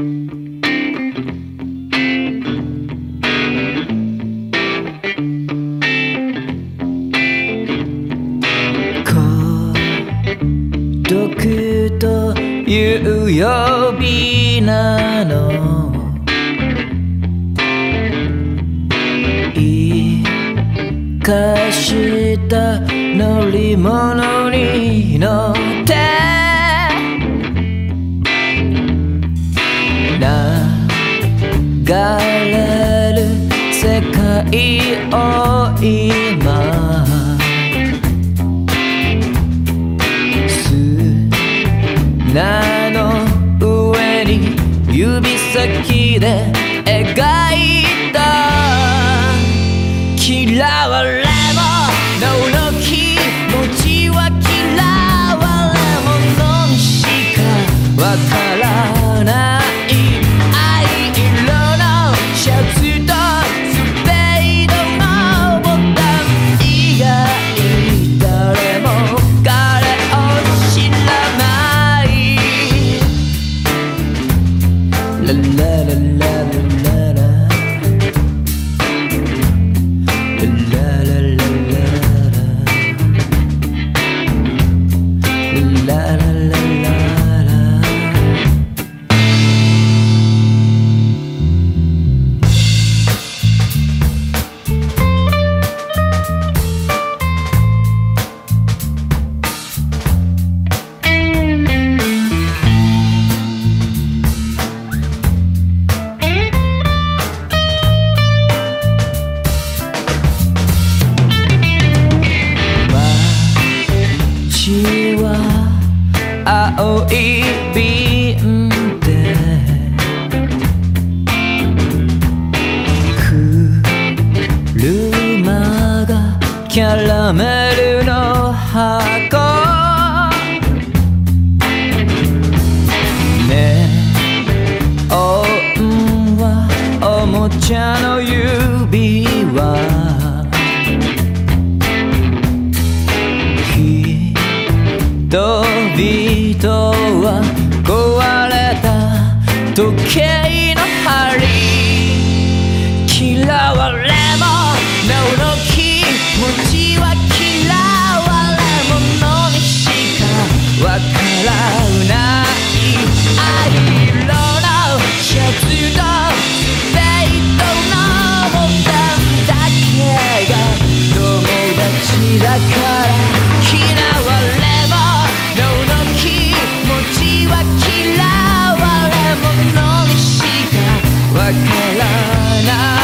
孤独という呼び名の生かした乗り物に乗っていを今。لا لا لا لا, لا 青い瓶で車がキャラメルの箱。ネオンはおもちゃの指輪。飛び壊れた時計 kailangan